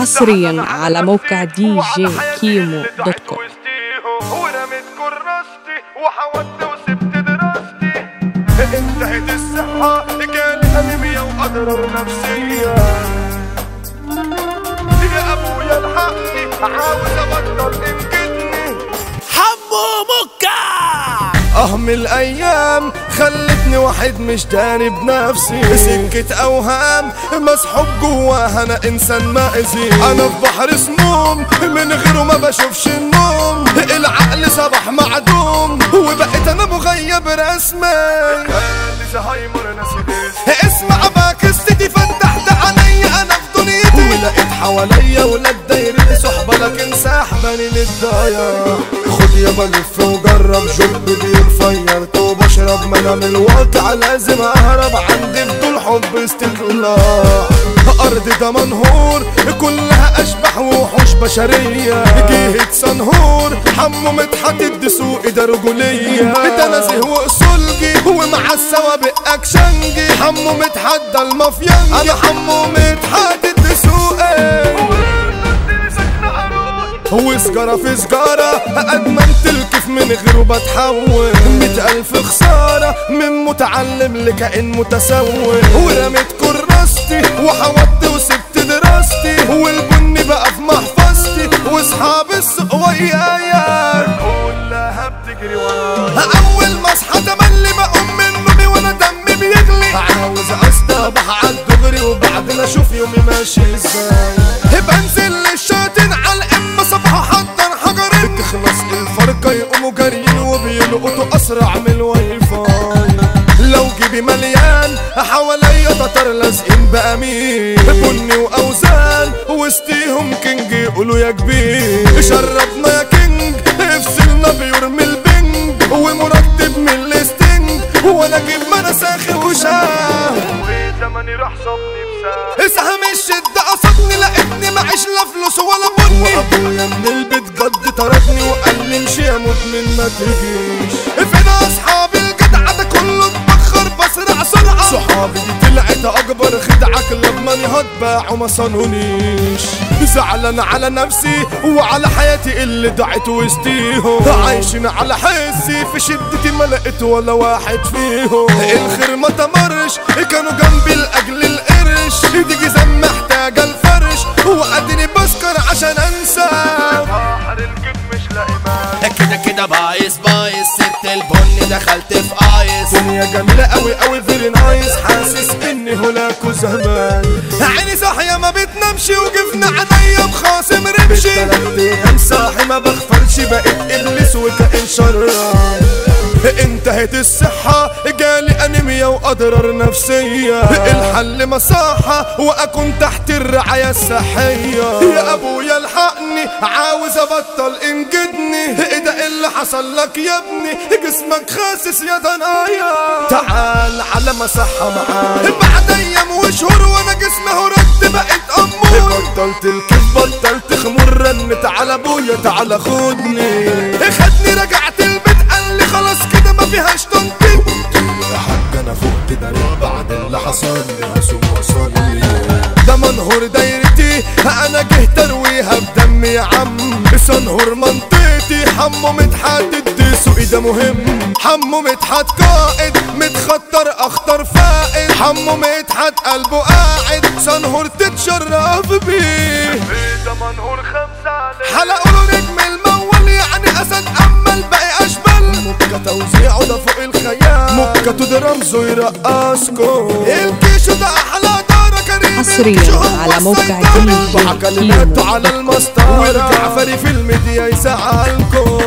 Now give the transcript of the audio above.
حصريا على موقع دي جي كيمو dot com. ورميت كراستي وحاولت وسبت دراستي. انتهت الصحة جالي أنيميا وأضرار نفسية يا أبويا الحقني؟ عاوز أبطل انجدني حمو مكة! أهم الأيام خلتني واحد مش داري بنفسي. سكة أوهام مسحوب جواها أنا إنسان مأذي أنا في بحر سموم من غيره ما بشوفش النوم. العقل صباح معدوم وبقيت أنا مغيب رسمي اسمع باك السيتي فتحت عينيا أنا في دنيتي. ولقيت حواليا ولاد دايرتي. صحبة لكن سحباني للضياع يابا لف وجرب جب بير فيرت وبشرب ما أنا من الواقع لازم اهرب. عندي بدون حب استطلاع أرض ده منهور كلها اشباح وحوش بشرية. جهه سنهور حمو مدحت الدسوق ده رجوليه ده نزيه واصولجي ومع السوابق أكشنجي حمو ده المافيانجي أنا حمو مدحت وسجارة في سجارة أدمنت الكيف من غيره بتحول مئة ألف خسارة من متعلم لكائن متسول. ورميت كراستي وحاولت وسبت دراستي والبن بقى في محفظتي. وأصحاب السوق ويايا كلها بتجري ورايا. أول ما أصحى تملي بقوم من نومي وأنا دمي بيغلي. عاوز أصطبح على الدغري وبعدين أشوف يومي ماشي إزاي. بنزل مليان حواليا تتر لازقين بأمين. بني وأوزان وسطيهم كينج يقولوا يا كبير. شربنا يا كينج افصلنا بيرمي البنج. ومرتب من الستنج وأنا أجيب ما ساخن وشاه زماني راح صبني بساعة سهم الشدة قصدني لقيتني معيش لا فلوس ولا بني. وأبويا من البيت جد طردني وقال لي امشي أموت من ما تجيش فين اصحابي سرعة. صحابي دي طلعت أكبر خدعة لما هتباع وما صانونيش زعلان على نفسي وعلى حياتي اللي ضاعت وسطيهم. عايشين على حسي في شدتي ما لقيت ولا واحد فيهم. الخير ما تمرش كانوا جنبي لأجل القرش. دي جزام محتاجة الفرش واديني بسكر عشان أنسى. بحر الكيف مش لاقي مال كده كده بايظ بايظ دخلت في ice. دنيا جميلة قوي قوي very nice حاسس إني هلاك زمان عيني صاحية ما بتنامش وجفن عينيا بخاصم رمشي أيام صاحي ما بغفلش بقيت إبليس وكائن شران انتهت الصحة جالي أنيميا وأضرار نفسية. الحل مصحة وأكون تحت الرعاية الصحية. يا أبويا الحقني عاوز أبطل اللي حصل لك يا ابني جسمك خاسس يا ضنايا تعال على مصحة معايا. بعد أيام وشهور وأنا جسمي هرد بقيت أمور. بطلت الكيف بطلت خمور. رنت على أبويا تعال خدني. خدني رجعت البيت قال لي خلاص كده ما فيهاش تنطيط يا حاج أنا فقت ده بعد اللي حصل لي هسوق وأصلي. ده منهور دايرتي. أنا جه ترويها بدمي يا عم سنهور منطقتي. حمو متحدد سوقي ده مهم. حمو مدحت قائد. متخطر أخطر فائد. حمو مدحت قلبه قاعد. سنهور تتشرف بيه زمن نقول خمسة عليه حلقوا له نجم المول. يعني أسد اما الباقي اشبال مكة توزيعه ده فوق الخيال. مكة ده رمزه يرقصكم الكيشو ده هو على موقع. دي جي كلماته على المسطرة والجعفري في الميديا يزعلكم